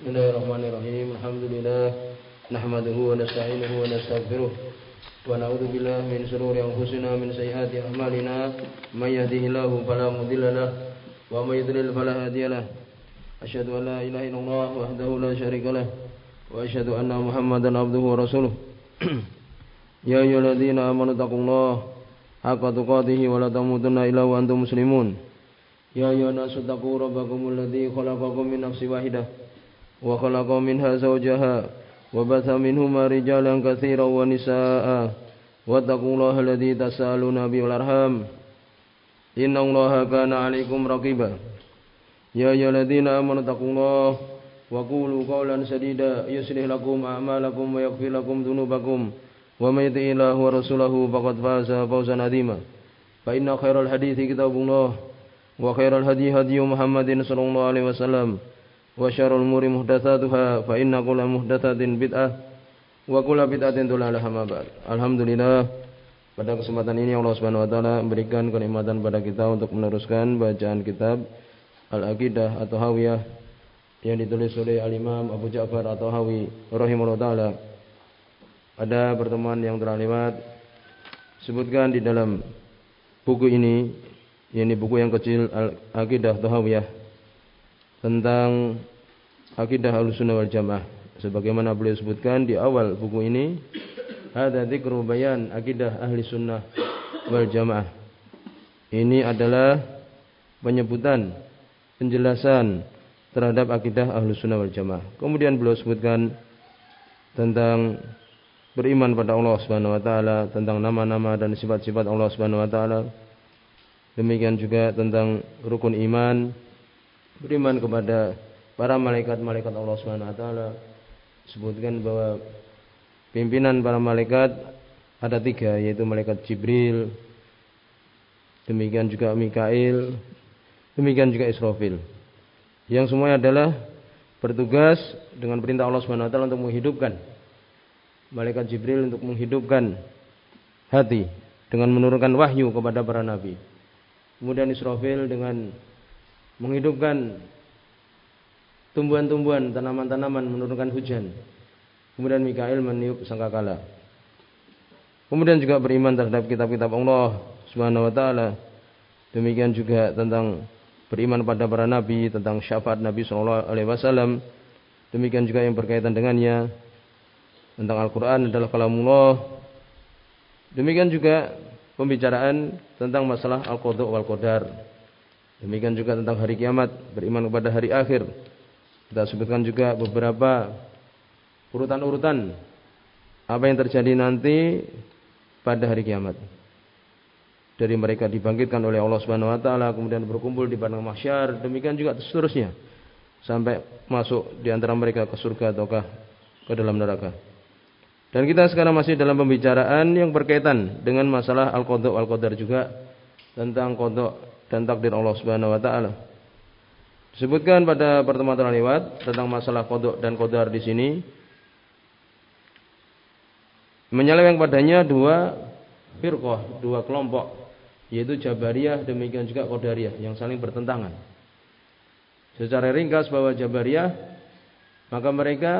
Bismillahirrahmanirrahim. Alhamdulillah nahmaduhu wa nasta'inuhu wa nastaghfiruh wa na'udzu billahi min shururi anfusina min sayyiati a'malina may yahdihillahu fala mudilla lahu wa may yudlil fala hadiya lahu. Asyhadu an la ilaha illallah wahdahu la syarika lahu wa asyhadu anna Muhammadan abduhu wa rasuluh. ya ayyuhalladzina amanu taqullaha haqqa tuqatih wa la tamutunna illa wa antum muslimun. Ya ayyuhan nasu taqu rabbakumul ladzi khalaqakum min nafsin wahidah وخلق منها زوجها وبث منهما رجالا كثيرا ونساء. واتقوا الله الذي تسألون به الأرحام إن الله كان عليكم رقيبا. يا أيها الذين آمنوا اتقوا الله وقولوا قولا سديدا. يصلح لكم أعمالكم ويغفر لكم ذنوبكم. ومن يطع الله ورسوله فقد فاز فوزا عظيما. فإن خير الحديث كتاب الله وخير الهدي هدي محمد صلى الله عليه وسلم. وشر الأمور محدثاتها فإن كل محدثة بدعة وكل بدعة ضلالة ما بعد Alhamdulillah pada kesempatan ini Allah Subhanahu wa taala memberikan kenikmatan pada kita untuk meneruskan bacaan kitab Al-Aqidah atau Hawiyah yang ditulis oleh Al-Imam Abu Ja'far atau Hawi rahimahullah taala. Pada pertemuan yang telah lewat sebutkan di dalam buku ini ini buku yang kecil Al-Aqidah Tahawiyah tentang akidah Ahlussunnah wal Jamaah. Sebagaimana beliau sebutkan di awal buku ini, ada dzikru bayan akidah ahli sunnah wal jamaah. Ini adalah penyebutan, penjelasan terhadap akidah ahli sunnah wal jamaah. Kemudian beliau sebutkan tentang beriman pada Allah Subhanahu wa taala, tentang nama-nama dan sifat-sifat Allah Subhanahu wa taala Demikian juga tentang rukun iman, beriman kepada para malaikat-malaikat Allah Subhanahu wa taala. Sebutkan bahwa pimpinan para malaikat ada tiga yaitu malaikat Jibril, demikian juga Mikail, demikian juga Israfil. Yang semuanya adalah bertugas dengan perintah Allah Subhanahu wa taala untuk menghidupkan malaikat Jibril untuk menghidupkan hati dengan menurunkan wahyu kepada para nabi. Kemudian Israfil dengan menghidupkan tumbuhan-tumbuhan, tanaman-tanaman, menurunkan hujan. Kemudian Mikail meniup sangkakala. Kemudian juga beriman terhadap kitab-kitab Allah Subhanahu wa taala. Demikian juga tentang beriman pada para nabi, tentang syafaat Nabi sallallahu alaihi wasallam. Demikian juga yang berkaitan dengannya tentang Al-Qur'an adalah kalamullah. Demikian juga pembicaraan tentang masalah al-qadha wal qadar. Demikian juga tentang hari kiamat, beriman kepada hari akhir. Kita sebutkan juga beberapa urutan-urutan apa yang terjadi nanti pada hari kiamat. Dari mereka dibangkitkan oleh Allah Subhanahu wa taala kemudian berkumpul di padang mahsyar, demikian juga seterusnya sampai masuk di antara mereka ke surga ataukah ke dalam neraka. Dan kita sekarang masih dalam pembicaraan yang berkaitan dengan masalah al-qadha wal qadar juga tentang qadha dan takdir Allah Subhanahu wa taala. Disebutkan pada pertemuan lewat tentang masalah qadha dan qadar di sini menyeleweng padanya dua firqah, dua kelompok yaitu Jabariyah demikian juga Qadariyah yang saling bertentangan. Secara ringkas bahwa Jabariyah maka mereka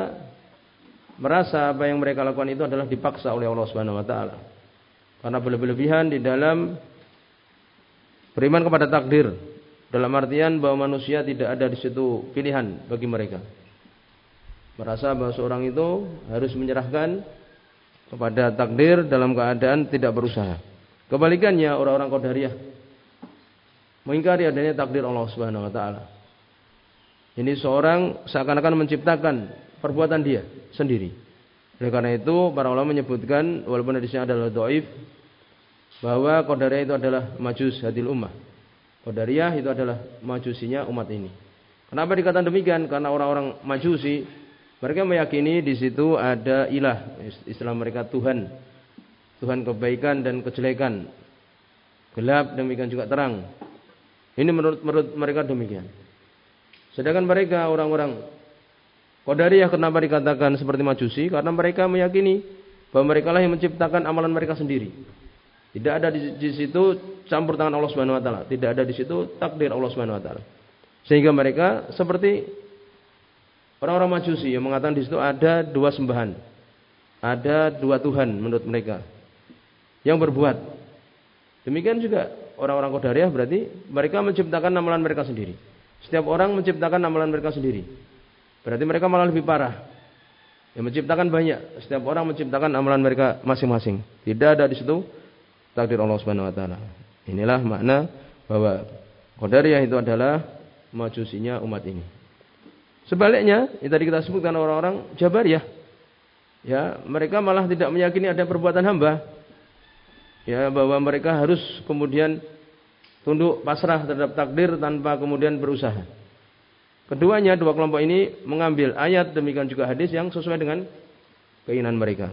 merasa apa yang mereka lakukan itu adalah dipaksa oleh Allah Subhanahu wa taala. Karena berlebihan di dalam beriman kepada takdir. Dalam artian bahwa manusia tidak ada di situ pilihan bagi mereka. Merasa bahwa seorang itu harus menyerahkan kepada takdir dalam keadaan tidak berusaha. Kebalikannya orang-orang Qadariyah mengingkari adanya takdir Allah Subhanahu wa taala. Ini seorang seakan-akan menciptakan perbuatan dia sendiri. Oleh karena itu para ulama menyebutkan walaupun hadisnya adalah doif bahwa qadariyah itu adalah majus hadil ummah. Qadariyah itu adalah majusinya umat ini. Kenapa dikatakan demikian? Karena orang-orang majusi mereka meyakini di situ ada ilah, istilah mereka Tuhan. Tuhan kebaikan dan kejelekan. Gelap demikian juga terang. Ini menurut, menurut mereka demikian. Sedangkan mereka orang-orang Qadariyah kenapa dikatakan seperti majusi? Karena mereka meyakini bahwa mereka lah yang menciptakan amalan mereka sendiri. Tidak ada di, situ campur tangan Allah Subhanahu wa taala, tidak ada di situ takdir Allah Subhanahu wa taala. Sehingga mereka seperti Orang-orang Majusi yang mengatakan di situ ada dua sembahan. Ada dua Tuhan menurut mereka. Yang berbuat. Demikian juga orang-orang Qadariyah berarti mereka menciptakan amalan mereka sendiri. Setiap orang menciptakan amalan mereka sendiri. Berarti mereka malah lebih parah. Yang menciptakan banyak. Setiap orang menciptakan amalan mereka masing-masing. Tidak ada di situ takdir Allah Subhanahu wa taala. Inilah makna bahwa Qadariyah itu adalah majusinya umat ini. Sebaliknya, yang tadi kita sebutkan orang-orang Jabariyah. Ya, mereka malah tidak meyakini ada perbuatan hamba. Ya, bahwa mereka harus kemudian tunduk pasrah terhadap takdir tanpa kemudian berusaha. Keduanya, dua kelompok ini mengambil ayat demikian juga hadis yang sesuai dengan keinginan mereka.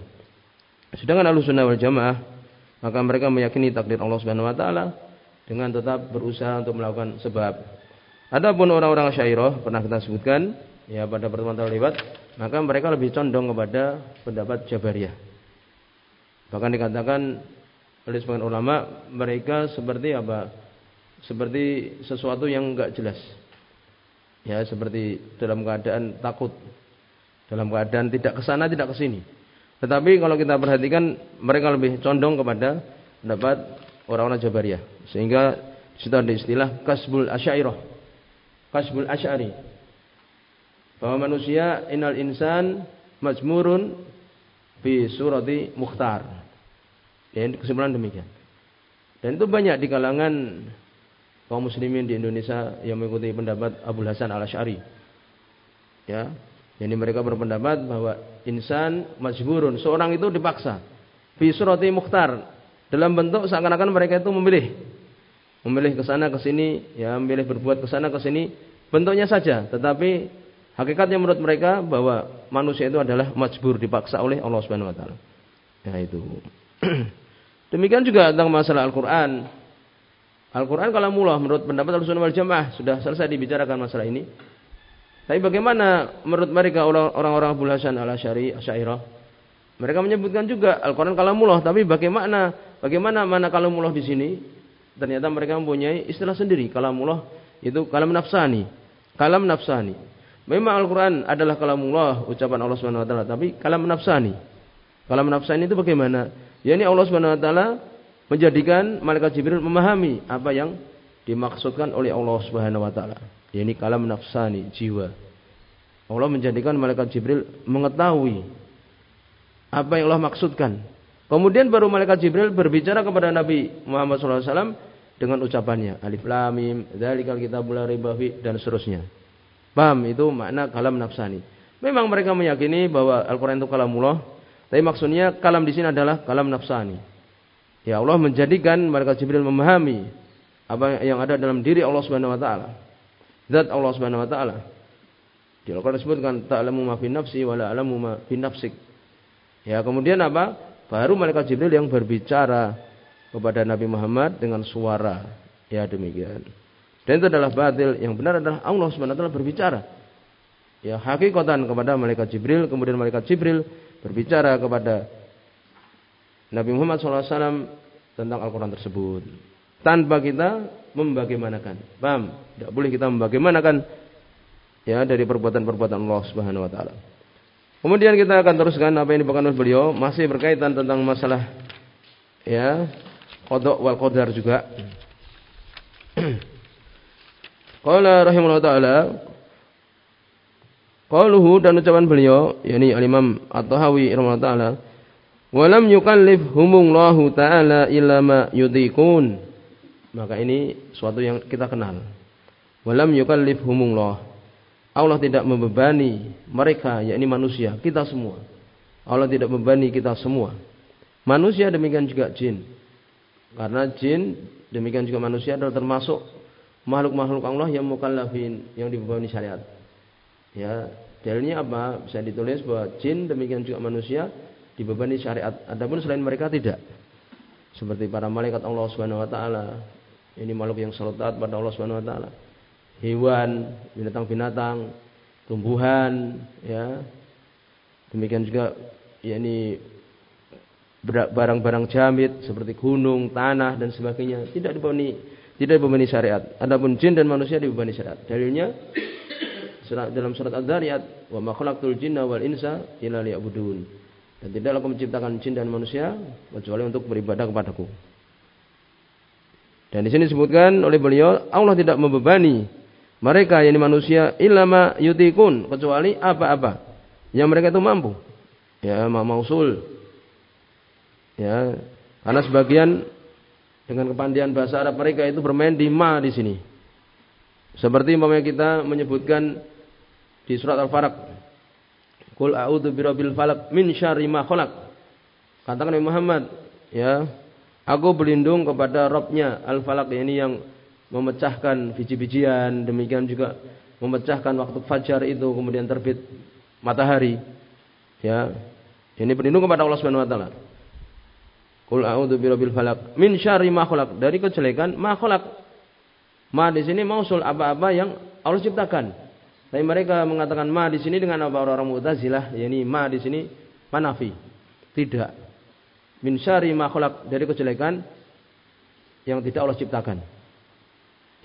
Sedangkan Ahlussunnah wal Jamaah maka mereka meyakini takdir Allah Subhanahu wa taala dengan tetap berusaha untuk melakukan sebab. Adapun orang-orang Syairah pernah kita sebutkan ya pada pertemuan terlewat, maka mereka lebih condong kepada pendapat Jabariyah. Bahkan dikatakan oleh sebagian ulama mereka seperti apa? Seperti sesuatu yang enggak jelas ya seperti dalam keadaan takut dalam keadaan tidak ke sana tidak ke sini tetapi kalau kita perhatikan mereka lebih condong kepada pendapat orang-orang Jabariyah. Sehingga di ada istilah kasbul asyairah. Kasbul asyari. Bahwa manusia inal insan majmurun fi surati mukhtar. Ya kesimpulan demikian. Dan itu banyak di kalangan kaum muslimin di Indonesia yang mengikuti pendapat Abu Hasan al Ashari. Ya, jadi mereka berpendapat bahwa insan majburun, seorang itu dipaksa. Fi surati mukhtar, dalam bentuk seakan-akan mereka itu memilih. Memilih ke sana ke sini, ya, memilih berbuat ke sana ke sini, bentuknya saja, tetapi hakikatnya menurut mereka bahwa manusia itu adalah majbur dipaksa oleh Allah Subhanahu wa taala. Ya itu. Demikian juga tentang masalah Al-Qur'an. Al-Quran kalamullah menurut pendapat Al-Sunnah wal Jamaah sudah selesai dibicarakan masalah ini. Tapi bagaimana menurut mereka orang-orang Abu Hasan al-Asy'ari, Asy'ariyah? Mereka menyebutkan juga Al-Quran kalamullah, tapi bagaimana bagaimana mana kalamullah di sini? Ternyata mereka mempunyai istilah sendiri. Kalamullah itu kalam nafsani. Kalam nafsani. Memang Al-Quran adalah kalamullah, ucapan Allah Subhanahu wa taala, tapi kalam nafsani. Kalam nafsani itu bagaimana? Ya ini Allah Subhanahu wa taala menjadikan malaikat Jibril memahami apa yang dimaksudkan oleh Allah Subhanahu wa taala. Ini kalam nafsani, jiwa. Allah menjadikan malaikat Jibril mengetahui apa yang Allah maksudkan. Kemudian baru malaikat Jibril berbicara kepada Nabi Muhammad SAW dengan ucapannya alif lam mim dzalikal kitabul raiba dan seterusnya. Paham itu makna kalam nafsani. Memang mereka meyakini bahwa Al-Qur'an itu kalamullah, tapi maksudnya kalam di sini adalah kalam nafsani. Ya Allah menjadikan malaikat Jibril memahami apa yang ada dalam diri Allah Subhanahu wa taala. Zat Allah Subhanahu wa taala. Di Al-Qur'an disebutkan ta'lamu ma fi nafsi wa la a'lamu ma fi nafsik. Ya, kemudian apa? Baru malaikat Jibril yang berbicara kepada Nabi Muhammad dengan suara. Ya demikian. Dan itu adalah batil. Yang benar adalah Allah Subhanahu wa taala berbicara. Ya, hakikatan kepada malaikat Jibril, kemudian malaikat Jibril berbicara kepada Nabi Muhammad SAW tentang Al-Quran tersebut. Tanpa kita membagaimanakan. Paham? Tidak boleh kita membagaimanakan ya dari perbuatan-perbuatan Allah Subhanahu wa taala. Kemudian kita akan teruskan apa yang dibawakan oleh beliau masih berkaitan tentang masalah ya kodok wal qadar juga. Qala rahimahullah taala Qaluhu dan ucapan beliau yakni Al-Imam At-Tahawi rahimahullah taala Walam yukallif humullahu ta'ala illa ma yudikun. Maka ini suatu yang kita kenal. Walam yukallif humullah. Allah tidak membebani mereka, yakni manusia, kita semua. Allah tidak membebani kita semua. Manusia demikian juga jin. Karena jin demikian juga manusia adalah termasuk makhluk-makhluk Allah yang mukallafin, yang dibebani syariat. Ya, dalilnya apa? Bisa ditulis bahwa jin demikian juga manusia dibebani syariat. Adapun selain mereka tidak. Seperti para malaikat Allah Subhanahu wa taala. Ini makhluk yang selalu taat pada Allah Subhanahu wa taala. Hewan, binatang-binatang, tumbuhan, ya. Demikian juga yakni barang-barang jamit seperti gunung, tanah dan sebagainya tidak dibebani tidak dibebani syariat. Adapun jin dan manusia dibebani syariat. Dalilnya dalam surat Ad-Dariyat, "Wa ma khalaqtul jinna wal insa illa liya'budun." Dan tidaklah aku menciptakan jin dan manusia kecuali untuk beribadah kepadaku. Dan di sini disebutkan oleh beliau Allah tidak membebani mereka yang manusia ilama yutikun kecuali apa-apa yang mereka itu mampu. Ya, mausul. Ya, karena sebagian dengan kepandian bahasa Arab mereka itu bermain di ma di sini. Seperti umpamanya kita menyebutkan di surat Al-Falaq. Qul a'udzu birabbil falaq min syarri ma khalaq. Katakan Muhammad, ya, Aku berlindung kepada Robnya Al-Falak ini yang memecahkan biji-bijian. Demikian juga memecahkan waktu fajar itu kemudian terbit matahari. Ya. Ini berlindung kepada Allah Subhanahu wa taala. Qul a'udzu birabbil falaq min syarri ma khalaq. Dari kejelekan ma khalaq. Ma di sini mausul apa-apa yang Allah ciptakan. Tapi mereka mengatakan ma di sini dengan apa orang-orang Mu'tazilah, yakni ma di sini manafi. Tidak min syari makhluk dari kejelekan yang tidak Allah ciptakan.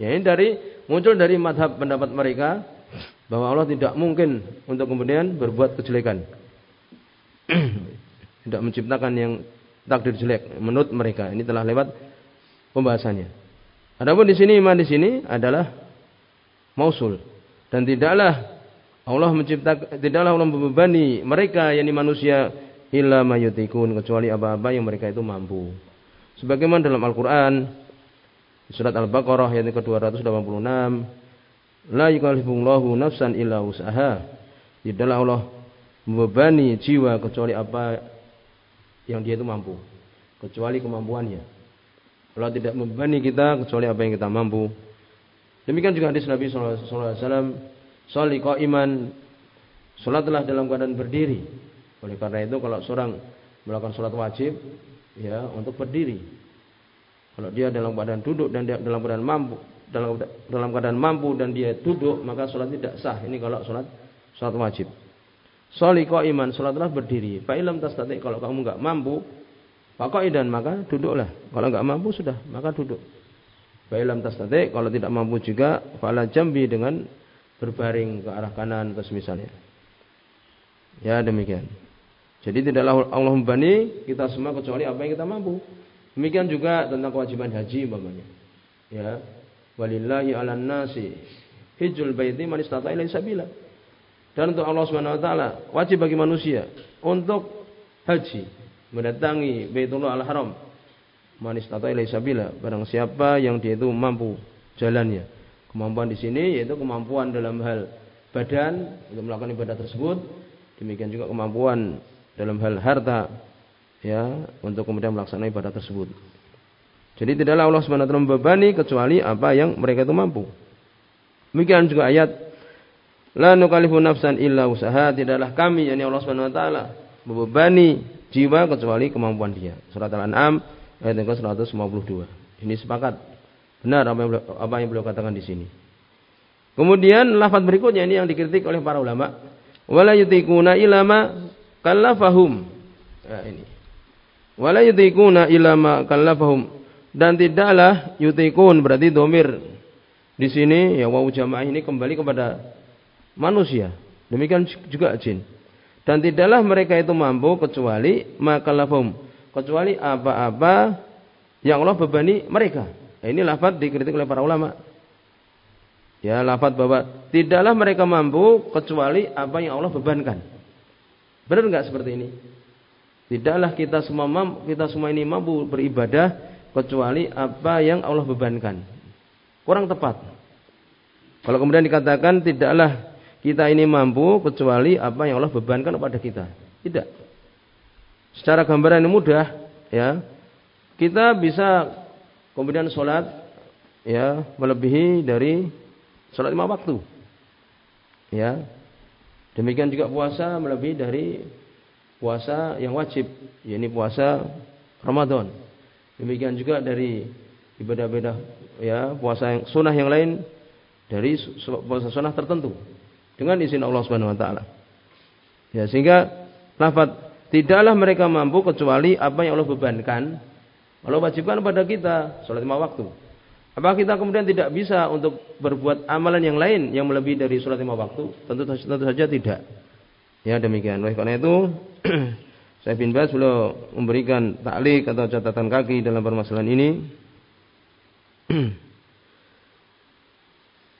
Ya ini dari muncul dari madhab pendapat mereka bahwa Allah tidak mungkin untuk kemudian berbuat kejelekan. tidak menciptakan yang takdir jelek menurut mereka. Ini telah lewat pembahasannya. Adapun di sini iman di sini adalah mausul dan tidaklah Allah menciptakan tidaklah Allah membebani mereka yang manusia illa mayutikun kecuali apa-apa yang mereka itu mampu. Sebagaimana dalam Al-Qur'an surat Al-Baqarah ayat ke-286, la yukallifullahu nafsan illa usaha. Tidaklah Allah membebani jiwa kecuali apa yang dia itu mampu, kecuali kemampuannya. Allah tidak membebani kita kecuali apa yang kita mampu. Demikian juga hadis Nabi sallallahu alaihi wasallam, "Shalli qa'iman" Salatlah dalam keadaan berdiri oleh karena itu kalau seorang melakukan sholat wajib ya untuk berdiri. Kalau dia dalam keadaan duduk dan dia dalam keadaan mampu dalam dalam keadaan mampu dan dia duduk maka sholat tidak sah. Ini kalau sholat sholat wajib. Soli iman sholatlah berdiri. Pak ilam tadi kalau kamu nggak mampu idan maka duduklah. Kalau nggak mampu sudah maka duduk. Pak ilam tadi kalau tidak mampu juga fala jambi dengan berbaring ke arah kanan atau semisalnya. Ya demikian. Jadi tidaklah Allah membani kita semua kecuali apa yang kita mampu. Demikian juga tentang kewajiban haji umpamanya. Ya. Walillahi 'alan nasi hijjul baiti man ilaihi sabila. Dan untuk Allah Subhanahu wa taala wajib bagi manusia untuk haji mendatangi Baitullah Al-Haram man istata'a ilaihi sabila. Barang siapa yang dia itu mampu jalannya. Kemampuan di sini yaitu kemampuan dalam hal badan untuk melakukan ibadah tersebut. Demikian juga kemampuan dalam hal harta ya untuk kemudian melaksanakan ibadah tersebut. Jadi tidaklah Allah Subhanahu wa taala membebani kecuali apa yang mereka itu mampu. Demikian juga ayat La nukalifu nafsan illa usaha tidaklah kami yakni Allah Subhanahu wa taala membebani jiwa kecuali kemampuan dia. Surat Al-An'am ayat yang ke-152. Ini sepakat. Benar apa yang beliau, apa yang beliau katakan di sini. Kemudian lafaz berikutnya ini yang dikritik oleh para ulama. Wala yutikuna ilama kallafahum. Nah, ini. Wala yutikuna illa ma kallafahum. Dan tidaklah yutikun berarti domir di sini ya wawu jamaah ini kembali kepada manusia. Demikian juga jin. Dan tidaklah mereka itu mampu kecuali makallafahum. Kecuali apa-apa yang Allah bebani mereka. Nah, ini lafaz dikritik oleh para ulama. Ya, lafaz bahwa tidaklah mereka mampu kecuali apa yang Allah bebankan. Benar nggak seperti ini? Tidaklah kita semua mampu, kita semua ini mampu beribadah kecuali apa yang Allah bebankan. Kurang tepat. Kalau kemudian dikatakan tidaklah kita ini mampu kecuali apa yang Allah bebankan kepada kita. Tidak. Secara gambaran yang mudah, ya, kita bisa kemudian sholat, ya, melebihi dari sholat lima waktu. Ya, Demikian juga puasa melebihi dari puasa yang wajib, yakni puasa Ramadan. Demikian juga dari ibadah-ibadah ya puasa yang sunnah yang lain dari puasa sunnah tertentu dengan izin Allah Subhanahu wa taala. Ya, sehingga lafaz tidaklah mereka mampu kecuali apa yang Allah bebankan. Allah wajibkan pada kita sholat lima waktu. Apa kita kemudian tidak bisa untuk berbuat amalan yang lain yang melebihi dari sholat lima waktu? Tentu, tentu saja tidak. Ya demikian. Oleh karena itu, saya bin Bas beliau memberikan taklik atau catatan kaki dalam permasalahan ini.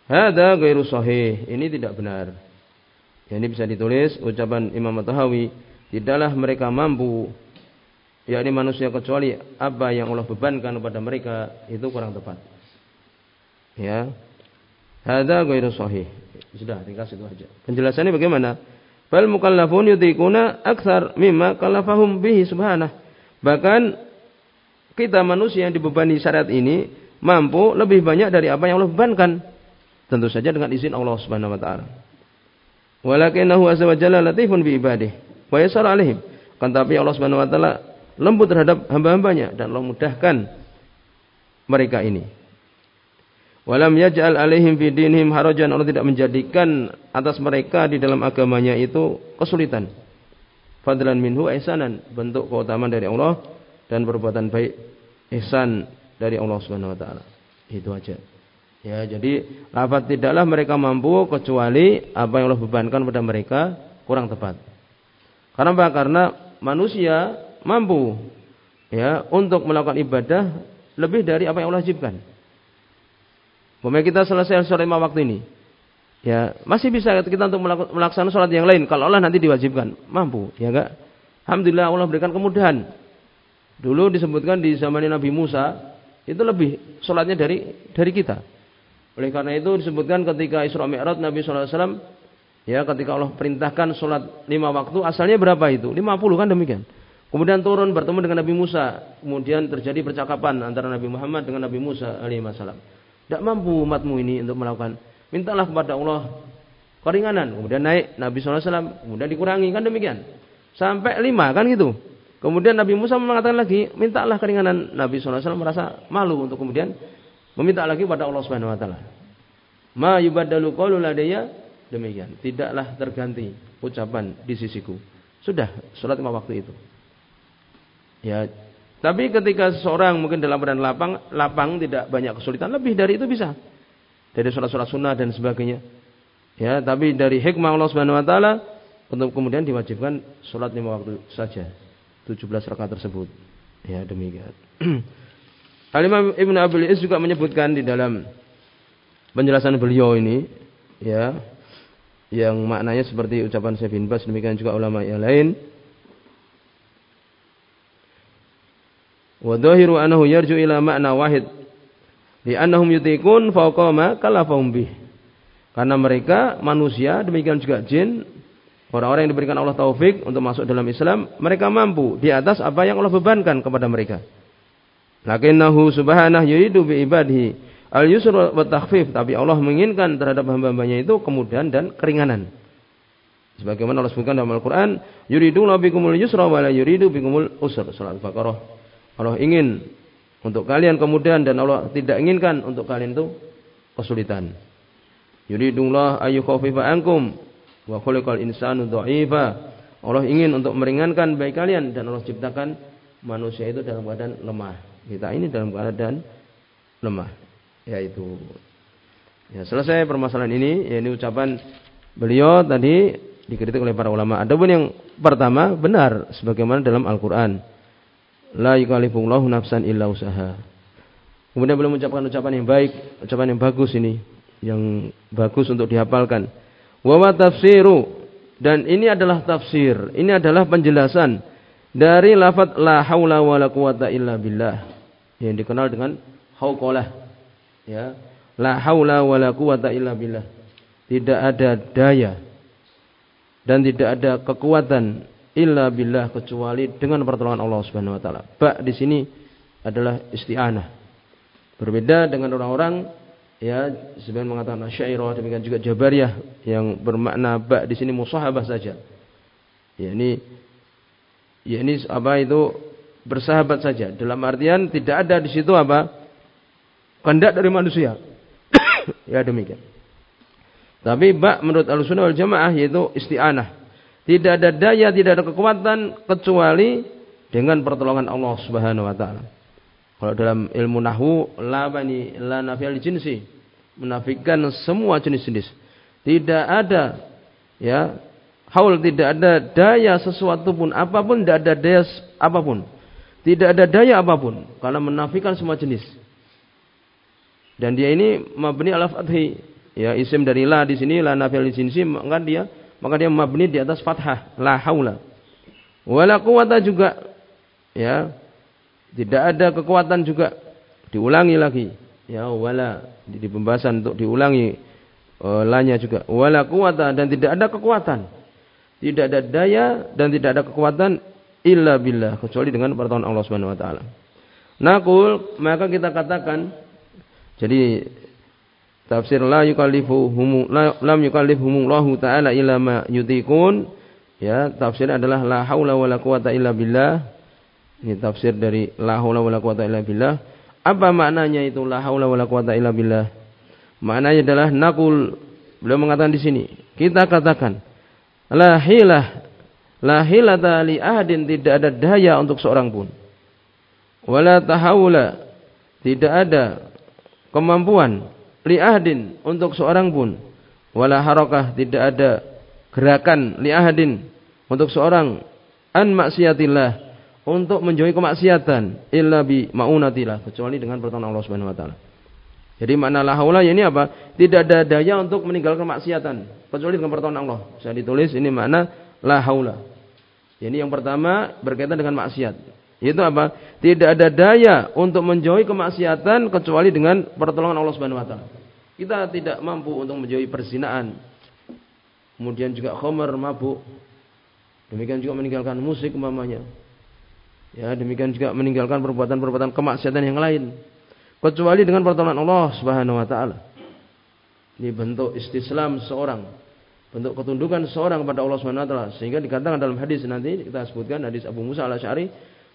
Hada gairu sahih. Ini tidak benar. Ya, ini bisa ditulis ucapan Imam Tahawi. Tidaklah mereka mampu yakni manusia kecuali apa yang Allah bebankan kepada mereka itu kurang tepat. Ya. Hadza ghairu sahih. Sudah, ringkas itu aja. Penjelasannya bagaimana? Bal mukallafun yutikuna akthar mimma kallafahum bihi subhanah. Bahkan kita manusia yang dibebani syariat ini mampu lebih banyak dari apa yang Allah bebankan. Tentu saja dengan izin Allah Subhanahu wa taala. Walakinahu azza wa jalla latifun bi ibadihi wa yasar alaihim. Kan tapi Allah Subhanahu wa taala lembut terhadap hamba-hambanya dan Allah mudahkan mereka ini. Walam yaj'al alaihim fi dinihim harajan Allah tidak menjadikan atas mereka di dalam agamanya itu kesulitan. Fadlan minhu ihsanan, bentuk keutamaan dari Allah dan perbuatan baik ihsan dari Allah Subhanahu wa taala. Itu aja. Ya, jadi lafaz tidaklah mereka mampu kecuali apa yang Allah bebankan pada mereka kurang tepat. Karena apa? Karena manusia mampu ya untuk melakukan ibadah lebih dari apa yang Allah wajibkan. Umpamanya kita selesai sholat lima waktu ini. Ya, masih bisa kita untuk melaksanakan sholat yang lain. Kalau Allah nanti diwajibkan, mampu, ya enggak? Alhamdulillah Allah berikan kemudahan. Dulu disebutkan di zaman Nabi Musa itu lebih sholatnya dari dari kita. Oleh karena itu disebutkan ketika Isra Mi'raj Nabi SAW ya ketika Allah perintahkan sholat lima waktu asalnya berapa itu? 50 kan demikian. Kemudian turun bertemu dengan Nabi Musa. Kemudian terjadi percakapan antara Nabi Muhammad dengan Nabi Musa alaihissalam. Tidak mampu umatmu ini untuk melakukan. Mintalah kepada Allah keringanan. Kemudian naik Nabi SAW. Kemudian dikurangi. Kan demikian. Sampai lima kan gitu. Kemudian Nabi Musa mengatakan lagi. Mintalah keringanan. Nabi SAW merasa malu untuk kemudian. Meminta lagi kepada Allah Subhanahu Wa Taala. Ma yubadalu ladaya. Demikian. Tidaklah terganti ucapan di sisiku. Sudah. Sholat lima waktu itu. Ya tapi ketika seseorang mungkin dalam keadaan lapang, lapang tidak banyak kesulitan, lebih dari itu bisa. Dari sholat-sholat sunnah dan sebagainya. Ya, tapi dari hikmah Allah Subhanahu wa taala untuk kemudian diwajibkan sholat lima waktu saja. 17 rakaat tersebut. Ya, demikian. Al-Imam Ibnu Abil Is juga menyebutkan di dalam penjelasan beliau ini, ya, yang maknanya seperti ucapan Syekh bin Bas demikian juga ulama yang lain Wa dhahiru annahu yarju ila makna wahid. annahum yutikun fawqa ma kalafahum bih. Karena mereka manusia demikian juga jin orang-orang yang diberikan Allah taufik untuk masuk dalam Islam, mereka mampu di atas apa yang Allah bebankan kepada mereka. Lakinnahu subhanahu yuridu bi ibadihi al yusra wa takhfif, tapi Allah menginginkan terhadap hamba-hambanya itu kemudahan dan keringanan. Sebagaimana Allah sebutkan dalam Al-Qur'an, yuridu bikumul yusra wa la yuridu bikumul usra. Surah Al-Baqarah Allah ingin untuk kalian kemudian dan Allah tidak inginkan untuk kalian itu kesulitan. Yuridullah ayyukhafifa ankum wa khuliqal insanu dha'ifa. Allah ingin untuk meringankan baik kalian dan Allah ciptakan manusia itu dalam keadaan lemah. Kita ini dalam keadaan lemah. Yaitu ya selesai permasalahan ini, ya ini ucapan beliau tadi dikritik oleh para ulama. Adapun yang pertama benar sebagaimana dalam Al-Qur'an. La yukallifullahu nafsan illa usaha. Kemudian beliau mengucapkan ucapan yang baik, ucapan yang bagus ini, yang bagus untuk dihafalkan. Wa tafsiru dan ini adalah tafsir, ini adalah penjelasan dari lafaz la haula wala quwata illa billah yang dikenal dengan hauqalah. Ya. La haula wala quwata illa billah. Tidak ada daya dan tidak ada kekuatan illa billah kecuali dengan pertolongan Allah Subhanahu wa taala. Ba di sini adalah isti'anah. Berbeda dengan orang-orang ya sebenarnya mengatakan syairah demikian juga jabariyah yang bermakna ba di sini musahabah saja. Ya ini ya ini apa itu bersahabat saja. Dalam artian tidak ada di situ apa? Kehendak dari manusia. ya demikian. Tapi ba menurut Ahlussunnah wal Jamaah yaitu isti'anah tidak ada daya, tidak ada kekuatan kecuali dengan pertolongan Allah Subhanahu wa taala. Kalau dalam ilmu nahwu la bani la nafiyal jinsi menafikan semua jenis-jenis. Tidak ada ya haul tidak ada daya sesuatu pun apa pun tidak ada daya apa pun. Tidak ada daya apa pun karena menafikan semua jenis. Dan dia ini mabni ala fathi. Ya, isim dari la di sini la nafiyal jinsi maka dia maka dia mabni di atas fathah. La haula. Wala quwata juga. Ya. Tidak ada kekuatan juga. Diulangi lagi. Ya wala. Di pembahasan untuk diulangi uh, lanya juga. Wala quwata dan tidak ada kekuatan. Tidak ada daya dan tidak ada kekuatan illa billah kecuali dengan pertolongan Allah Subhanahu wa taala. Nakul maka kita katakan jadi tafsir la yukallifuhum la, lam yukallifhumullahu taala illa ma yutikun ya tafsir adalah la haula wala quwata illa billah ini tafsir dari la haula wala quwata illa billah. Apa maknanya itu la haula wala quwata illa billah? Maknanya adalah nakul beliau mengatakan di sini, kita katakan la hilah la hilata li ahadin tidak ada daya untuk seorang pun. Wala tahawula tidak ada kemampuan li ahadin untuk seorang pun. Wala harakah tidak ada gerakan li ahadin untuk seorang an maksiatillah untuk menjauhi kemaksiatan illa bi maunatillah kecuali dengan pertolongan Allah Subhanahu wa taala. Jadi makna la haula ini apa? Tidak ada daya untuk meninggalkan kemaksiatan kecuali dengan pertolongan Allah. Saya ditulis ini makna la haula. Ini yang pertama berkaitan dengan maksiat. Itu apa? Tidak ada daya untuk menjauhi kemaksiatan kecuali dengan pertolongan Allah Subhanahu wa taala. Kita tidak mampu untuk menjauhi perzinaan. Kemudian juga khamar, mabuk. Demikian juga meninggalkan musik umpamanya Ya, demikian juga meninggalkan perbuatan-perbuatan kemaksiatan yang lain. Kecuali dengan pertolongan Allah Subhanahu wa taala. Ini bentuk istislam seorang, bentuk ketundukan seorang kepada Allah Subhanahu wa taala sehingga dikatakan dalam hadis nanti kita sebutkan hadis Abu Musa Al-Asy'ari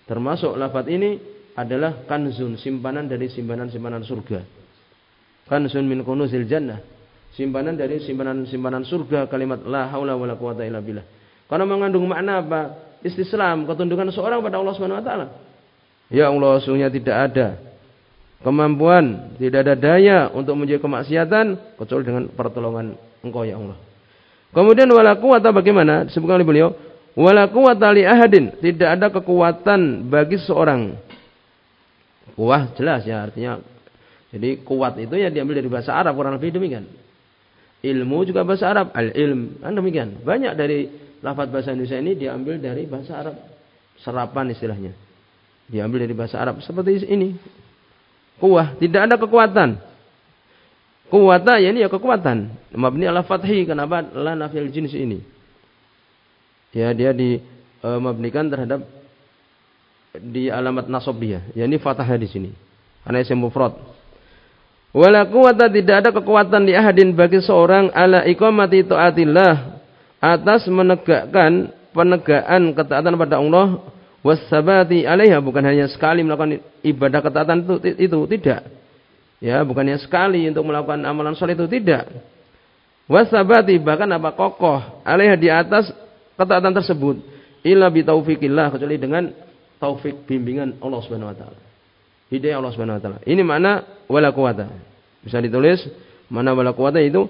termasuk lafaz ini adalah kanzun, simpanan dari simpanan-simpanan surga. Kanzun min kunuzil jannah. Simpanan dari simpanan-simpanan surga kalimat la haula wala quwata illa billah. Karena mengandung makna apa? istislam, ketundukan seorang pada Allah Subhanahu wa taala. Ya Allah, sungguhnya tidak ada kemampuan, tidak ada daya untuk menjaga kemaksiatan kecuali dengan pertolongan Engkau ya Allah. Kemudian wala quwata bagaimana? Disebutkan oleh beliau, wala quwata li ahadin, tidak ada kekuatan bagi seorang. Kuah jelas ya artinya. Jadi kuat itu ya diambil dari bahasa Arab kurang lebih demikian. Ilmu juga bahasa Arab, al-ilm. Kan demikian. Banyak dari lafaz bahasa Indonesia ini diambil dari bahasa Arab. Serapan istilahnya. Diambil dari bahasa Arab. Seperti ini. Kuah. Tidak ada kekuatan. Kuwata ya ini ya kekuatan. Mabni ala fathi. Kenapa? La nafil jenis ini. Ya dia di e, mabnikan terhadap di alamat nasab dia. Ya ini fathah di sini. Karena isim mufrad. Wala kuwata tidak ada kekuatan di ahadin bagi seorang ala iqamati taatillah atas menegakkan penegakan ketaatan pada Allah. Wasabati alaiha bukan hanya sekali melakukan ibadah ketaatan itu, itu tidak. Ya bukannya sekali untuk melakukan amalan soleh itu tidak. Wasabati bahkan apa kokoh alaiha di atas ketaatan tersebut. Illa bi taufikillah kecuali dengan taufik bimbingan Allah Subhanahu wa taala hidayah Allah Subhanahu wa taala ini mana wala kuwata bisa ditulis mana wala kuwata itu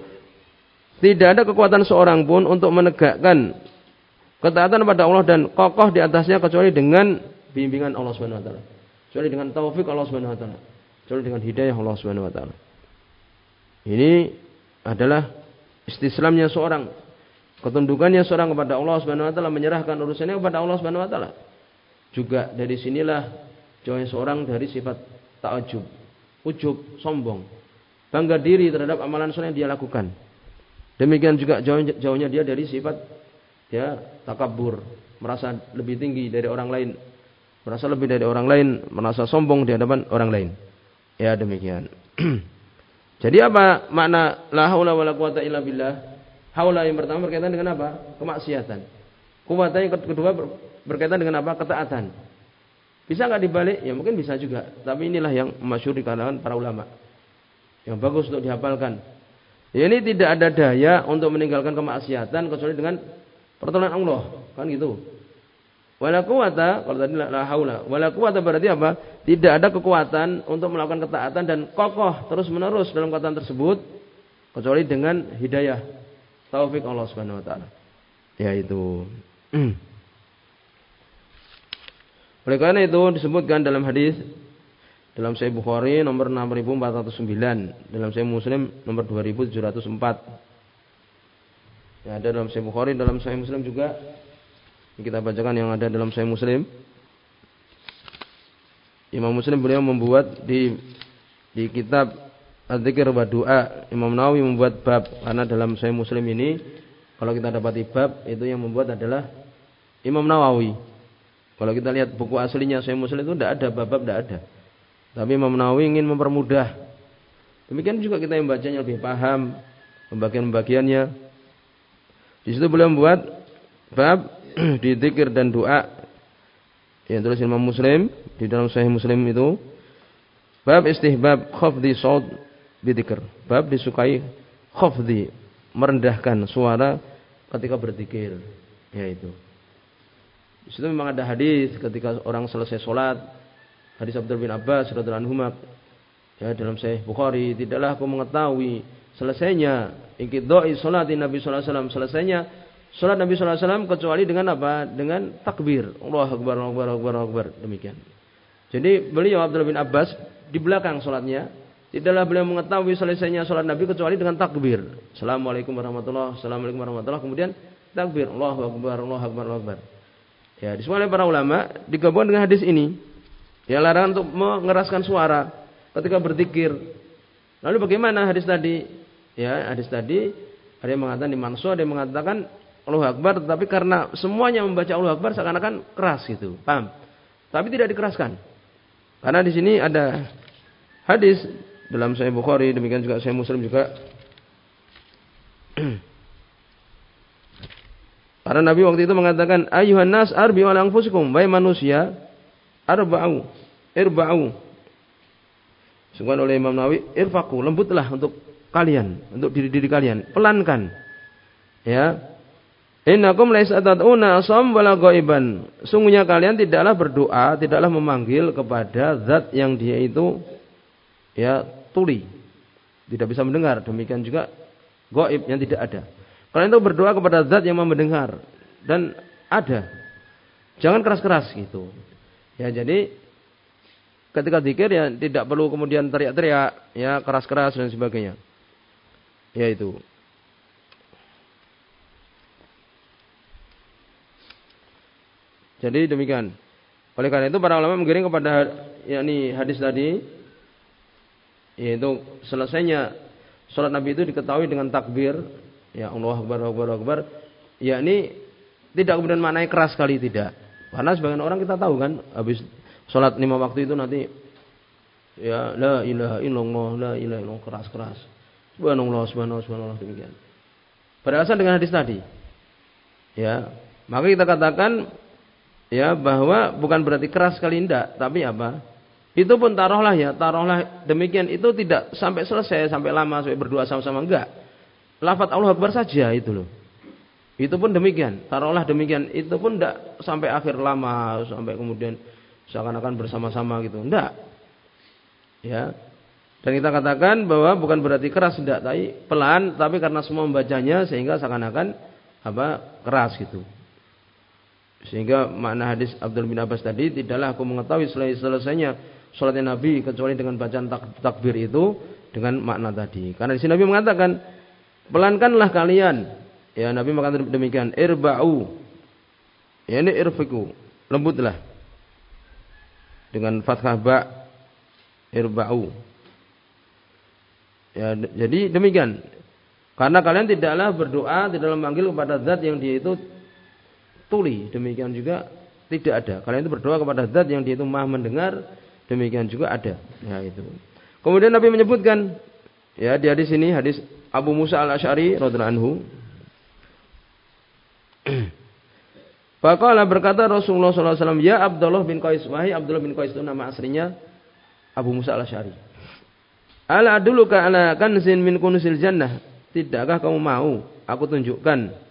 tidak ada kekuatan seorang pun untuk menegakkan ketaatan pada Allah dan kokoh di atasnya kecuali dengan bimbingan Allah Subhanahu wa taala. Kecuali dengan taufik Allah Subhanahu wa taala. Kecuali dengan hidayah Allah Subhanahu wa taala. Ini adalah istislamnya seorang ketundukannya seorang kepada Allah Subhanahu wa taala menyerahkan urusannya kepada Allah Subhanahu wa taala. Juga dari sinilah jauhnya seorang dari sifat takjub, ujub, sombong, bangga diri terhadap amalan soleh yang dia lakukan. Demikian juga jauhnya, dia dari sifat ya takabur, merasa lebih tinggi dari orang lain, merasa lebih dari orang lain, merasa sombong di hadapan orang lain. Ya demikian. Jadi apa makna la haula wala quwata illa billah? Haula yang pertama berkaitan dengan apa? Kemaksiatan. Kuwata yang kedua berkaitan dengan apa? Ketaatan. Bisa nggak dibalik? Ya mungkin bisa juga. Tapi inilah yang masyhur di kalangan para ulama. Yang bagus untuk dihafalkan. Ini tidak ada daya untuk meninggalkan kemaksiatan kecuali dengan pertolongan Allah, kan gitu. Wala kuwata, kalau tadi la haula. Wala kuwata berarti apa? Tidak ada kekuatan untuk melakukan ketaatan dan kokoh terus-menerus dalam ketaatan tersebut kecuali dengan hidayah taufik Allah Subhanahu wa taala. Yaitu Oleh karena itu disebutkan dalam hadis dalam Sahih Bukhari nomor 6409, dalam Sahih Muslim nomor 2704. Ya, ada dalam Sahih Bukhari, dalam Sahih Muslim juga kita bacakan yang ada dalam Sahih Muslim. Imam Muslim beliau membuat di di kitab Adzikir wa Doa. Imam Nawawi membuat bab karena dalam Sahih Muslim ini kalau kita dapat bab itu yang membuat adalah Imam Nawawi. Kalau kita lihat buku aslinya Sahih Muslim itu tidak ada bab-bab tidak ada. Tapi Imam Nawawi ingin mempermudah. Demikian juga kita yang bacanya lebih paham pembagian-pembagiannya. Di situ beliau membuat bab di zikir dan doa yang tulis Imam Muslim di dalam Sahih Muslim itu bab istihbab khafdi saud dzikir. Bab disukai khafdi merendahkan suara ketika berzikir yaitu di situ memang ada hadis ketika orang selesai sholat hadis Abdul bin Abbas radhiyallahu anhu ya dalam Sahih Bukhari tidaklah aku mengetahui selesainya ikidoi sholat Nabi sallallahu alaihi wasallam selesainya Salat Nabi SAW kecuali dengan apa? Dengan takbir. Allah Akbar, Allah Akbar, Allah Akbar, Allah Akbar. Demikian. Jadi beliau Abdullah bin Abbas di belakang salatnya tidaklah beliau mengetahui selesainya salat Nabi kecuali dengan takbir. Assalamualaikum warahmatullahi Assalamualaikum warahmatullahi Kemudian takbir. Allahu Akbar, Allah Akbar, Allah Akbar. Ya, di oleh para ulama digabungkan dengan hadis ini. Ya larangan untuk mengeraskan suara ketika berzikir. Lalu bagaimana hadis tadi? Ya, hadis tadi ada yang mengatakan di mansu, ada yang mengatakan Allahu Akbar tetapi karena semuanya membaca Allahu Akbar seakan-akan keras gitu. Paham? Tapi tidak dikeraskan. Karena di sini ada hadis dalam Sahih Bukhari demikian juga Sahih Muslim juga Karena Nabi waktu itu mengatakan ayuhan nas arbi wa anfusikum wahai manusia arba'u irba'u Sungguh oleh Imam Nawawi irfaku lembutlah untuk kalian untuk diri-diri kalian pelankan ya Innakum laisa tad'una asam wala ghaiban. Sungguhnya kalian tidaklah berdoa, tidaklah memanggil kepada zat yang dia itu ya tuli. Tidak bisa mendengar. Demikian juga gaib yang tidak ada. Kalian itu berdoa kepada zat yang mendengar dan ada. Jangan keras-keras gitu. Ya jadi ketika zikir ya tidak perlu kemudian teriak-teriak, ya keras-keras dan sebagainya. Ya itu. Jadi demikian. Oleh karena itu para ulama menggiring kepada yakni hadis tadi yaitu selesainya sholat Nabi itu diketahui dengan takbir ya Allah Akbar Akbar Akbar. Yakni tidak kemudian maknanya keras sekali tidak. Karena sebagian orang kita tahu kan habis sholat lima waktu itu nanti ya la ilaha illallah la ilaha illallah keras keras. Subhanallah subhanallah subhanallah demikian. Beralasan dengan hadis tadi. Ya maka kita katakan ya bahwa bukan berarti keras sekali tidak, tapi apa? Itu pun taruhlah ya, taruhlah demikian. Itu tidak sampai selesai, sampai lama, sampai berdua sama-sama enggak. Lafat Allah Akbar saja itu loh. Itu pun demikian, taruhlah demikian, itu pun tidak sampai akhir lama, sampai kemudian seakan-akan bersama-sama gitu, enggak. Ya. Dan kita katakan bahwa bukan berarti keras tidak, tapi pelan, tapi karena semua membacanya sehingga seakan-akan apa keras gitu. Sehingga makna hadis Abdul bin Abbas tadi tidaklah aku mengetahui selesai selesainya sholatnya Nabi kecuali dengan bacaan tak, takbir itu dengan makna tadi. Karena di sini Nabi mengatakan pelankanlah kalian. Ya Nabi mengatakan demikian irba'u. Ya ini irfiku. Lembutlah. Dengan fathah ba irba'u. Ya jadi demikian. Karena kalian tidaklah berdoa, tidaklah memanggil kepada zat yang dia itu tuli. Demikian juga tidak ada. Kalian itu berdoa kepada zat yang dia itu maha mendengar. Demikian juga ada. Ya itu. Kemudian Nabi menyebutkan ya di hadis ini hadis Abu Musa al Ashari radhiallahu anhu. Faqala berkata Rasulullah SAW, Ya Abdullah bin Qais, wahai Abdullah bin Qais itu nama aslinya Abu Musa al Ashari. Ala aduluka ala kanzin min kunusil jannah. Tidakkah kamu mau aku tunjukkan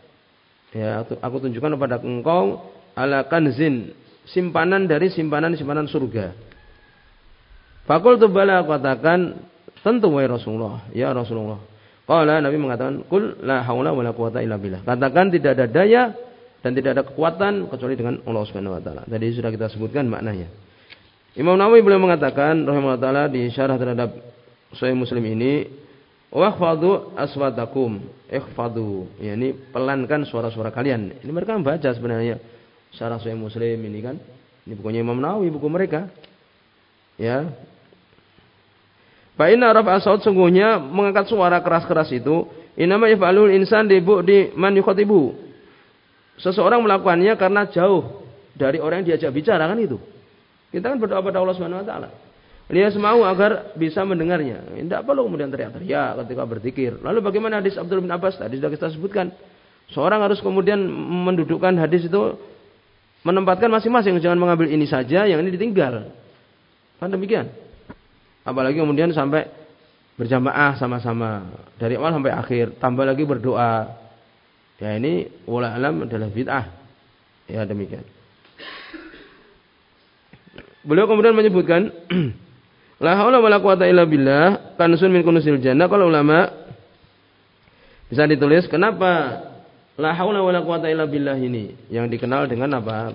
Ya, aku tunjukkan kepada engkau ala kanzin simpanan dari simpanan-simpanan surga. Fakul tu bala katakan tentu wahai Rasulullah, ya Rasulullah. Qala Nabi mengatakan, "Kul la haula wala quwata illa billah." Katakan tidak ada daya dan tidak ada kekuatan kecuali dengan Allah Subhanahu wa taala. Tadi sudah kita sebutkan maknanya. Imam Nawawi beliau mengatakan rahimahullah taala di syarah terhadap Sahih Muslim ini, "Wahfadhu aswatakum." Ikhfadhu, yakni pelankan suara-suara kalian. Ini mereka membaca sebenarnya syarah Sahih Muslim ini kan. Ini bukunya Imam Nawawi, buku mereka. Ya, Fa inna raf'a saut sungguhnya mengangkat suara keras-keras itu inama yaf'alul insan di di man yukhatibu. Seseorang melakukannya karena jauh dari orang yang diajak bicara kan itu. Kita kan berdoa pada Allah Subhanahu wa taala. Dia semau agar bisa mendengarnya. Tidak perlu kemudian teriak-teriak ketika berzikir. Lalu bagaimana hadis Abdul bin Abbas tadi sudah kita sebutkan. Seorang harus kemudian mendudukkan hadis itu menempatkan masing-masing jangan mengambil ini saja yang ini ditinggal. Kan demikian. Apalagi kemudian sampai berjamaah sama-sama dari awal sampai akhir, tambah lagi berdoa. Ya ini wala alam adalah bid'ah. Ya demikian. Beliau kemudian menyebutkan La haula wala quwata illa billah kansun min kunusil jannah kalau ulama bisa ditulis kenapa la haula wala quwata illa billah ini yang dikenal dengan apa?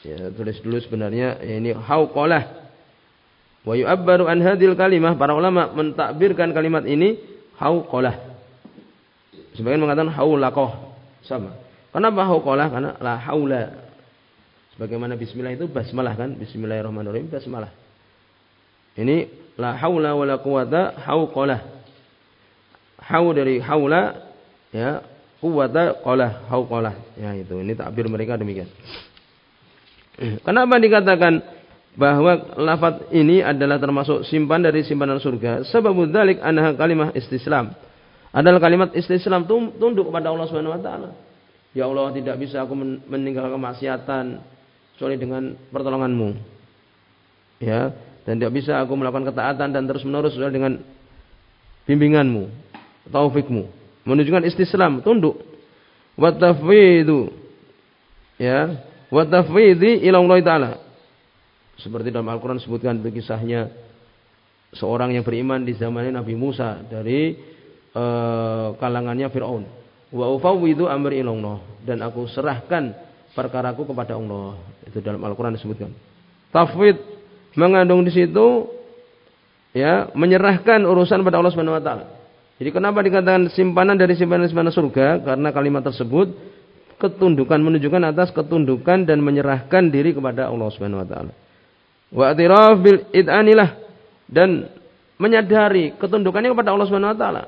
Ya tulis dulu sebenarnya ya, ini hauqalah Wa yu'abbaru an hadil kalimah para ulama mentakbirkan kalimat ini hauqalah. Sebagian mengatakan haulaqah sama. Kenapa hauqalah? Karena la haula. Sebagaimana bismillah itu basmalah kan? Bismillahirrahmanirrahim basmalah. Ini la haula wala quwata hauqalah. Hau dari haula ya, quwata qalah hauqalah. Ya itu. Ini takbir mereka demikian. Kenapa dikatakan bahwa lafaz ini adalah termasuk simpan dari simpanan surga. Sebab dzalik anha kalimah istislam. Adalah kalimat istislam tunduk kepada Allah Subhanahu wa taala. Ya Allah, tidak bisa aku meninggalkan kemaksiatan kecuali dengan pertolonganmu. Ya, dan tidak bisa aku melakukan ketaatan dan terus-menerus sesuai dengan bimbinganmu, taufikmu. Menunjukkan istislam, tunduk. Wa tafwidu. Ya, wa tafwidi ila Allah taala seperti dalam Al-Quran sebutkan itu kisahnya seorang yang beriman di zamannya Nabi Musa dari uh, kalangannya Fir'aun. Wa ufawwidu amri ilallah dan aku serahkan perkaraku kepada Allah. Itu dalam Al-Quran disebutkan. Tafwid mengandung di situ ya menyerahkan urusan pada Allah Subhanahu wa taala. Jadi kenapa dikatakan simpanan dari simpanan-simpanan surga? Karena kalimat tersebut ketundukan menunjukkan atas ketundukan dan menyerahkan diri kepada Allah Subhanahu wa taala wa atiraf bil id'anilah dan menyadari ketundukannya kepada Allah Subhanahu wa taala.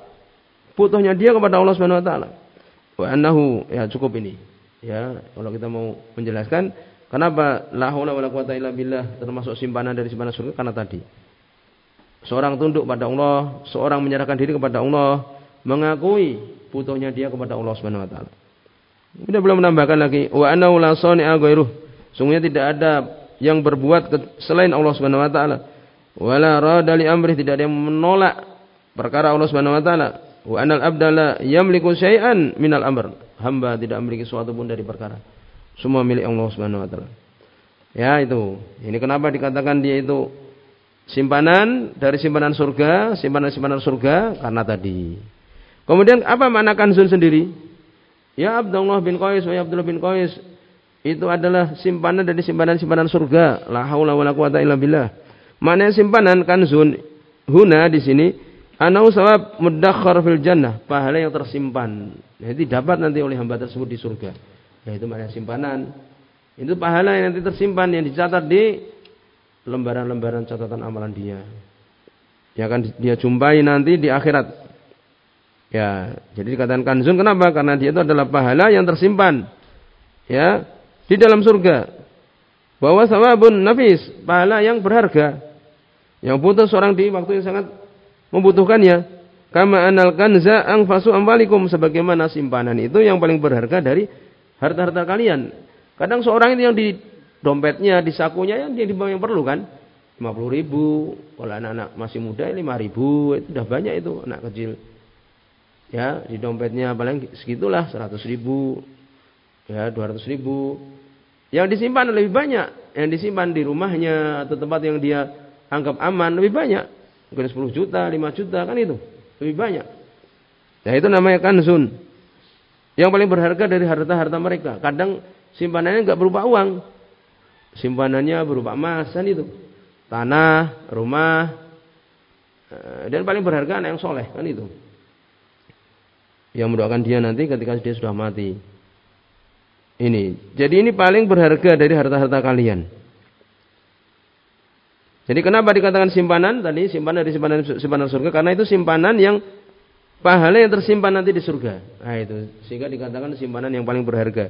Butuhnya dia kepada Allah Subhanahu wa taala. Wa annahu ya cukup ini. Ya, kalau kita mau menjelaskan kenapa la haula wala quwata illa billah termasuk simpanan dari simpanan surga karena tadi. Seorang tunduk pada Allah, seorang menyerahkan diri kepada Allah, mengakui butuhnya dia kepada Allah Subhanahu wa taala. Kemudian belum menambahkan lagi wa annahu la sani'a ghairuh. Sungguhnya tidak ada yang berbuat selain Allah Subhanahu wa taala. Wala rada li amri tidak ada yang menolak perkara Allah Subhanahu wa taala. Wa anal abdala yamliku syai'an minal amr. Hamba tidak memiliki sesuatu pun dari perkara. Semua milik Allah Subhanahu wa taala. Ya itu. Ini kenapa dikatakan dia itu simpanan dari simpanan surga, simpanan-simpanan surga karena tadi. Kemudian apa makna kanzun sendiri? Ya Abdullah bin Qais, ya Abdullah bin Qais, itu adalah simpanan dari simpanan-simpanan surga. La haula wala quwata illa billah. Mana simpanan kanzun huna di sini anau sawab mudakhar fil jannah, pahala yang tersimpan. Jadi dapat nanti oleh hamba tersebut di surga. Yaitu mana simpanan. Itu pahala yang nanti tersimpan yang dicatat di lembaran-lembaran catatan amalan dia. Yang akan dia jumpai nanti di akhirat. Ya, jadi dikatakan kanzun kenapa? Karena dia itu adalah pahala yang tersimpan. Ya, di dalam surga. Bahwa sawabun nafis, pahala yang berharga. Yang butuh seorang di waktu yang sangat membutuhkannya. Kama anal kanza angfasu ambalikum sebagaimana simpanan itu yang paling berharga dari harta-harta kalian. Kadang seorang itu yang di dompetnya, di sakunya yang dia di yang perlu kan. 50 ribu, kalau anak-anak masih muda 5 ribu, itu udah banyak itu anak kecil. Ya, di dompetnya paling segitulah 100 ribu, ya 200 ribu Yang disimpan lebih banyak. Yang disimpan di rumahnya atau tempat yang dia anggap aman lebih banyak. Mungkin 10 juta, 5 juta kan itu. Lebih banyak. Ya itu namanya kanzun. Yang paling berharga dari harta-harta mereka. Kadang simpanannya nggak berupa uang. Simpanannya berupa emas kan itu. Tanah, rumah. Eh, dan paling berharga anak yang soleh kan itu. Yang mendoakan dia nanti ketika dia sudah mati. Ini. Jadi ini paling berharga dari harta-harta kalian. Jadi kenapa dikatakan simpanan tadi simpanan dari simpanan simpanan surga karena itu simpanan yang pahala yang tersimpan nanti di surga. Nah itu sehingga dikatakan simpanan yang paling berharga.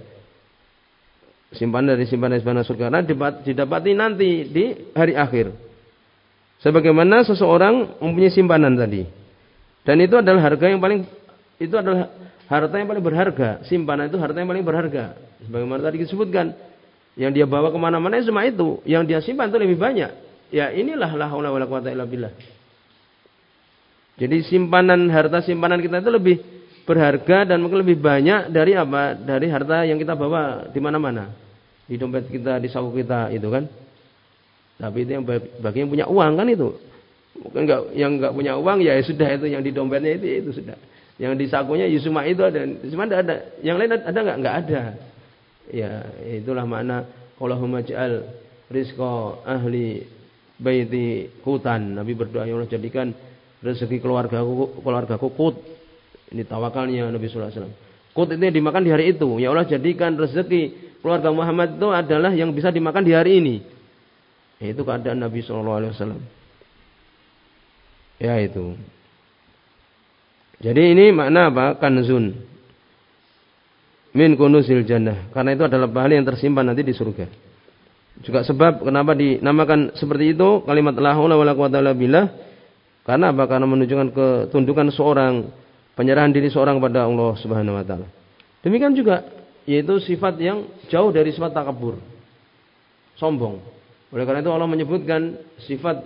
Simpanan dari simpanan simpanan surga karena didapati nanti di hari akhir. Sebagaimana seseorang mempunyai simpanan tadi. Dan itu adalah harga yang paling itu adalah harta yang paling berharga. Simpanan itu harta yang paling berharga. Sebagaimana tadi disebutkan. Yang dia bawa ke mana-mana cuma itu. Yang dia simpan itu lebih banyak. Ya inilah la haula wala quwata illa billah. Jadi simpanan harta simpanan kita itu lebih berharga dan mungkin lebih banyak dari apa? Dari harta yang kita bawa di mana-mana. Di dompet kita, di saku kita itu kan. Tapi itu yang bagi yang punya uang kan itu. Mungkin enggak yang enggak punya uang ya sudah itu yang di dompetnya itu itu sudah. Yang di sakunya ya cuma itu ada, cuma tidak ada. Yang lain ada nggak? Nggak ada. Ya itulah makna Allahumma ja'al rizqa ahli baiti kutan. Nabi berdoa ya Allah jadikan rezeki keluarga keluarga kut. Ini tawakalnya Nabi sallallahu alaihi wasallam. Kut itu dimakan di hari itu. Ya Allah jadikan rezeki keluarga Muhammad itu adalah yang bisa dimakan di hari ini. Itu keadaan Nabi sallallahu alaihi wasallam. Ya itu. Jadi ini makna apa? Kanzun. Min kunuzil jannah. Karena itu adalah pahala yang tersimpan nanti di surga. Juga sebab kenapa dinamakan seperti itu kalimat la haula wala quwata illa billah. Karena apa? Karena menunjukkan ketundukan seorang, penyerahan diri seorang pada Allah Subhanahu wa taala. Demikian juga yaitu sifat yang jauh dari sifat takabur. Sombong. Oleh karena itu Allah menyebutkan sifat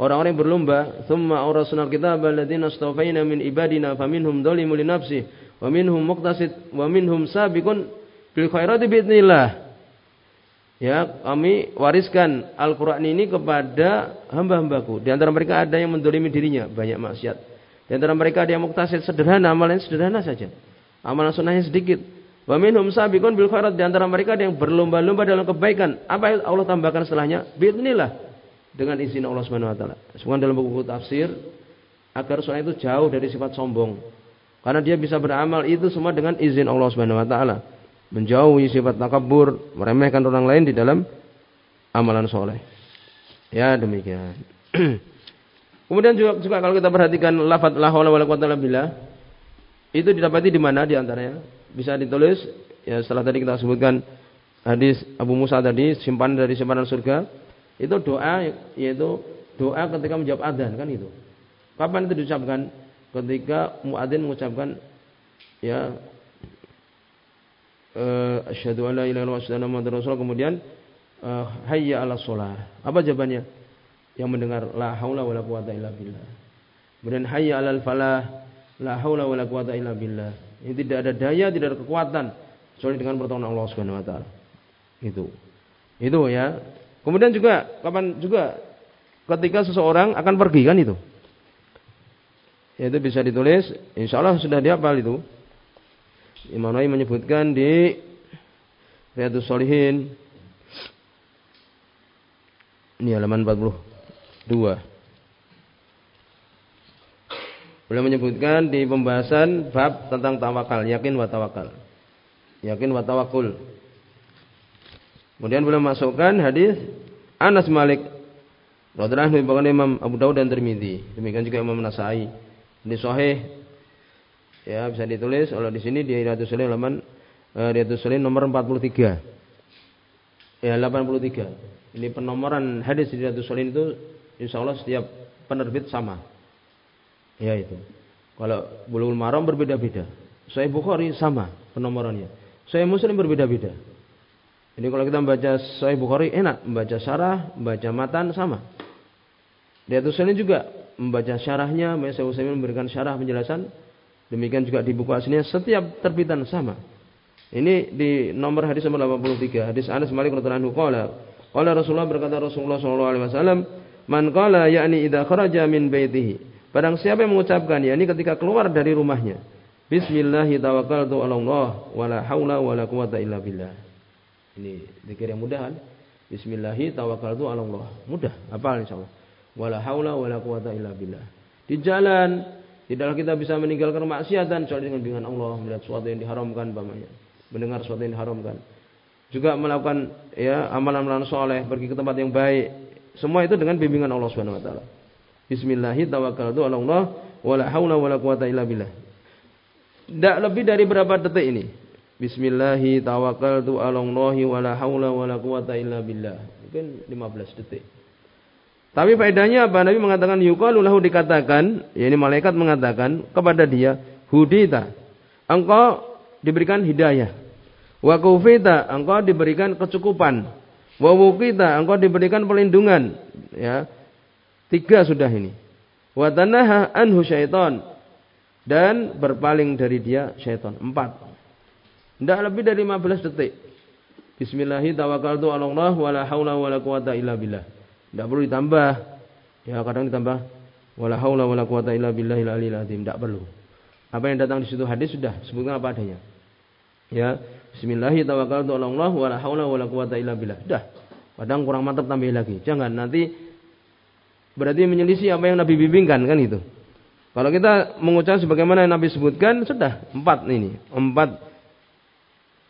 Orang-orang yang berlomba, "Tsumma awrasna al-kitaba alladziina astafaina min ibadina faminhum dzalimun li nafsihi wa minhum muqtasid wa minhum sabiqun bil khairati biidznillah." Ya, kami wariskan Al-Qur'an ini kepada hamba-hambaku. Di antara mereka ada yang mendolimi dirinya, banyak maksiat. Di antara mereka ada yang muktasid sederhana, amalan sederhana saja. Amalan sunnahnya sedikit. Wa minhum sabiqun bil khairat di antara mereka ada yang berlomba-lomba dalam kebaikan. Apa Allah tambahkan setelahnya? Biidznillah dengan izin Allah Subhanahu wa taala. Semua dalam buku tafsir agar seorang itu jauh dari sifat sombong. Karena dia bisa beramal itu semua dengan izin Allah Subhanahu wa taala. Menjauhi sifat takabur, meremehkan orang lain di dalam amalan soleh. Ya demikian. Kemudian juga, juga kalau kita perhatikan lafaz la haula wala quwata billah itu didapati di mana di antaranya? Bisa ditulis ya setelah tadi kita sebutkan hadis Abu Musa tadi simpanan dari simpanan surga itu doa yaitu doa ketika menjawab adzan kan itu. Kapan itu diucapkan? Ketika muadzin mengucapkan ya eh, asyhadu alla ilaha illallah wa asyhadu anna rasul kemudian uh, hayya 'ala shalah. Apa jawabannya? Yang mendengar la haula wala quwata illa billah. Kemudian hayya 'alal falah, la haula wala quwata illa billah. Ini tidak ada daya, tidak ada kekuatan kecuali dengan pertolongan Allah Subhanahu wa taala. Itu. Itu ya. Kemudian juga kapan juga ketika seseorang akan pergi kan itu. Itu bisa ditulis, insya Allah sudah dihafal itu. Imam Nawawi menyebutkan di Riyadus Solihin ini halaman 42. Beliau menyebutkan di pembahasan bab tentang tawakal, yakin wa tawakal. Yakin wa tawakul. Kemudian beliau masukkan hadis Anas Malik radhiyallahu anhu Imam Abu Dawud dan Tirmizi. Demikian juga Imam Nasai. Ini sahih. Ya, bisa ditulis kalau di sini di Riyadhus Shalihin halaman uh, Riyadhus Shalihin nomor 43. Ya, 83. Ini penomoran hadis di Riyadhus Shalihin itu insyaallah setiap penerbit sama. Ya itu. Kalau Bulughul Maram berbeda-beda. Sahih Bukhari sama penomorannya. Sahih Muslim berbeda-beda. Jadi kalau kita membaca Sahih Bukhari enak, membaca syarah, membaca matan sama. Di atas ini juga membaca syarahnya, Saya Utsaimin memberikan syarah penjelasan. Demikian juga di buku aslinya setiap terbitan sama. Ini di nomor hadis nomor 83. Hadis Anas Malik radhiyallahu anhu qala qala Rasulullah berkata Rasulullah sallallahu alaihi wasallam man qala yakni idza kharaja min baitihi. Barang siapa yang mengucapkan yakni ketika keluar dari rumahnya. Bismillahi tawakkaltu 'ala Allah wala haula wala quwata illa billah. Ini zikir yang mudah kan? Bismillahi tawakkaltu 'ala Allah. Mudah, hafal insyaallah. Wala haula wala quwata illa billah. Di jalan tidaklah kita bisa meninggalkan maksiatan kecuali dengan bimbingan Allah melihat sesuatu yang diharamkan umpamanya mendengar sesuatu yang diharamkan. Juga melakukan ya amalan-amalan soleh, pergi ke tempat yang baik. Semua itu dengan bimbingan Allah Subhanahu wa taala. Bismillahirrahmanirrahim tawakkaltu 'ala Allah wala haula wala quwata illa billah. Tidak lebih dari berapa detik ini? Bismillahirrahmanirrahim tawakkaltu 'ala Allah wala haula wala quwata illa billah. Mungkin 15 detik. Tapi faedahnya apa? Nabi mengatakan yuqalu lahu dikatakan, ya ini malaikat mengatakan kepada dia, hudita. Engkau diberikan hidayah. Wa kufita engkau diberikan kecukupan. Wa wukita engkau diberikan perlindungan. Ya. Tiga sudah ini. Wa tanaha anhu syaitan dan berpaling dari dia syaitan. Empat. Tidak lebih dari 15 detik. Bismillahirrahmanirrahim tawakkaltu Allah haula quwata illa billah. Tidak perlu ditambah. Ya kadang ditambah wala haula quwata illa billahil aliyil azim. Tidak perlu. Apa yang datang di situ hadis sudah sebutkan apa adanya. Ya, bismillahirrahmanirrahim. Wala haula quwata illa billah. Dah. Padang kurang mantap tambah lagi. Jangan nanti berarti menyelisih apa yang Nabi bimbingkan kan itu. Kalau kita mengucap sebagaimana yang Nabi sebutkan sudah empat ini, empat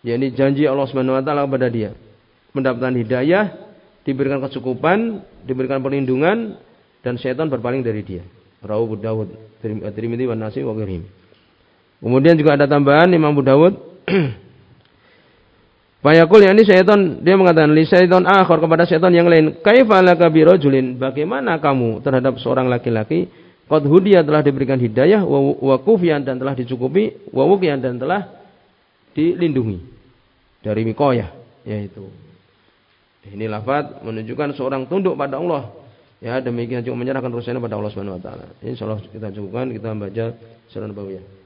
yakni janji Allah Subhanahu wa taala kepada dia. Mendapatkan hidayah, diberikan kecukupan, diberikan perlindungan dan setan berpaling dari dia. Rawu Dawud, Tirmidzi wa Nasi wa Kemudian juga ada tambahan Imam Abu Dawud. Fayaqul ini syaitan dia mengatakan li syaitan akhir kepada syaitan yang lain, "Kaifa laka bi rajulin?" Bagaimana kamu terhadap seorang laki-laki qad hudiya telah diberikan hidayah wa, wa dan telah dicukupi wa dan telah dilindungi dari mikoyah yaitu ini lafaz menunjukkan seorang tunduk pada Allah. Ya demikian juga menyerahkan urusannya pada Allah Subhanahu wa taala. Insyaallah kita cukupkan kita baca surat Nabawiyah.